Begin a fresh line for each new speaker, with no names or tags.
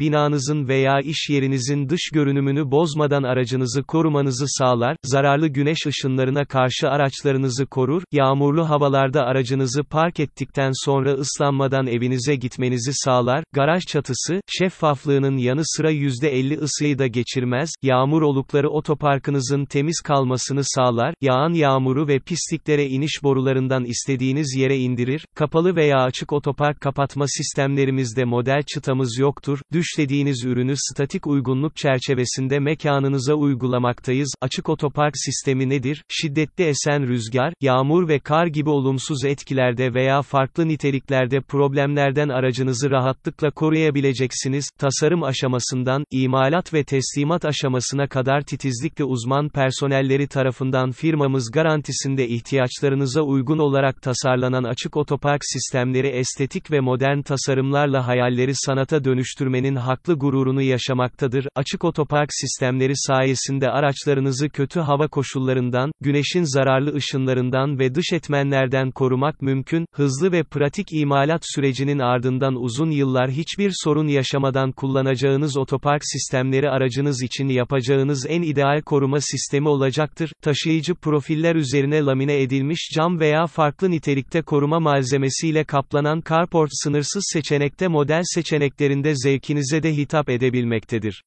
binanızın veya iş yerinizin dış görünümünü bozmadan aracınızı korumanızı sağlar, zararlı güneş ışınlarına karşı araçlarınızı korur, yağmurlu havalarda aracınızı park ettikten sonra ıslanmadan evinize gitmenizi sağlar, garaj çatısı, şeffaflığının yanı sıra %50 ısıyı da geçirmez, yağmur olukları otoparkınızın temiz kalmasını sağlar, yağan yağmuru ve pisliklere iniş borularından istediğiniz yere indirir, kapalı veya açık otopark kapatma sistemlerimizde model çıtamız yoktur, düşlediğiniz ürünü statik uygunluk çerçevesinde mekanınıza uygulamaktayız, açık otopark sistemi nedir? Şiddetli esen rüzgar, yağmur ve kar gibi olumsuz etkilerde veya farklı niteliklerde problemlerden aracınızı rahatlıkla koruyabileceksiniz, tasarım aşamasından, imalat ve teslimat aşamasına kadar titizlikle uzman personelleri tarafından firmamız garantisinde ihtiyaçlarınıza uygun olarak tasarlanan açık otopark sistemleri estetik ve modern tasarımlarla hayalleri sanata dönüştürmenin haklı gururunu yaşamaktadır. Açık otopark sistemleri sayesinde araçlarınızı kötü hava koşullarından, güneşin zararlı ışınlarından ve dış etmenlerden korumak mümkün, hızlı ve pratik imalat sürecinin ardından uzun yıllar hiçbir sorun yaşamadan kullanacağınız otopark sistemleri aracınız için yapacağınız en ideal koruma sistemi olacaktır. Taşıyıcı profiller üzerine lamine edilmiş cam veya farklı nitelikte koruma malzemesiyle kaplanan carport sınırsız seçenekte model seçeneklerinde zevkinize de hitap edebilmektedir.